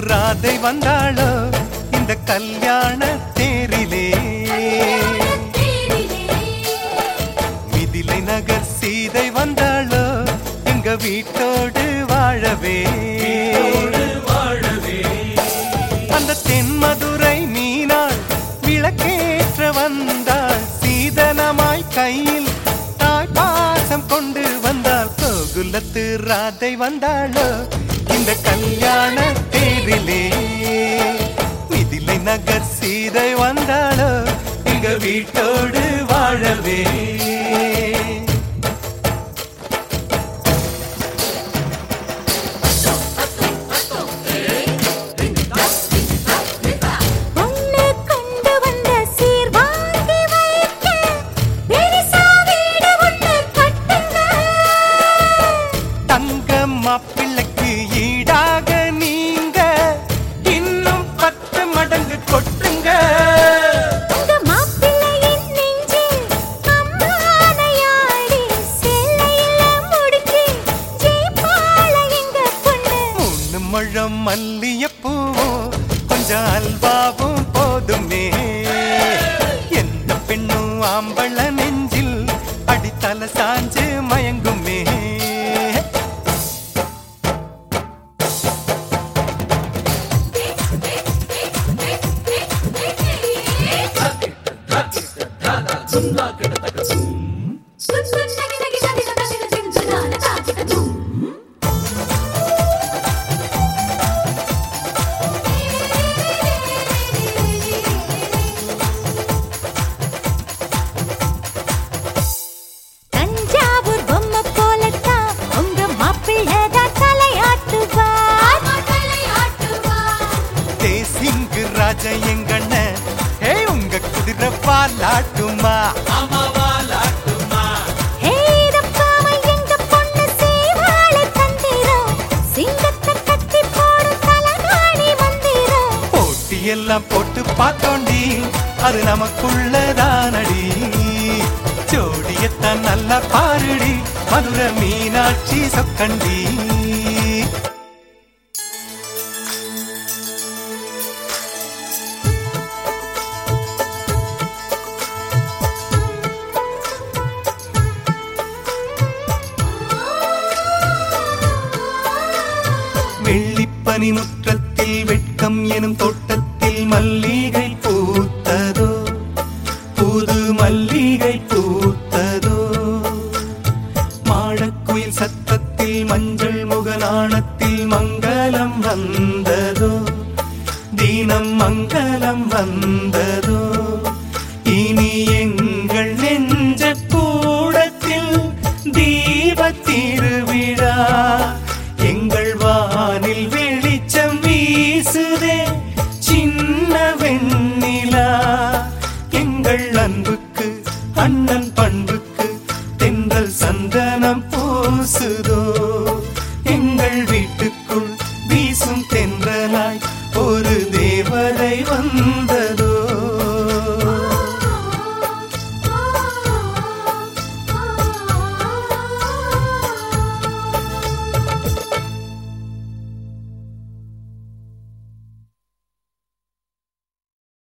ராதை வந்தாளோ? இந்த கல்யாண தேரிலே. மிதிலை நகர் சீதை வந்தாளோ? எங்க வீட்டோடு வாழவே. அந்த தென்மதுரை மீனாள் விளக்கேற்ற வந்தாள். சீதனமாய் கையில் தாய் பாசம் கொண்டு வந்தாள். கோகுலத்து ராதை வந்தாளோ? இந்த கல்யாண தேரிலே மிதிலை நகர் சீதை வந்தாளோ எங்க வீட்டோடு வாழவே. மல்லியப்பூவும் கொஞ்சம் அல்வாவும் போதுமே. எந்த பெண்ணும் ஆம்பள நெஞ்சில் அடித்தல சாஞ்சு மயங்குமே. தேசிங்கு ராஜ எங்கண்ண. ஏ உங்க குதிரை பாலாட்டுமா எல்லாம் போட்டு பார்த்தோண்டி அது நமக்குள்ளதானடி. ஜோடியத்தான் நல்லா பாருடி மதுரை மீனாட்சி சொக்கண்டி. வெள்ளிப்பனி முற்றத்தில் வெட்கம் எனும் தோட்டத்தில் மல்லிகை பூத்ததோ? புது மல்லிகை பூத்ததோ? மாடக்குயில் சத்தத்தில் மஞ்சள் முகநாணத்தில் மங்களம் வந்ததோ? தீனம் மங்களம் வந்ததோ?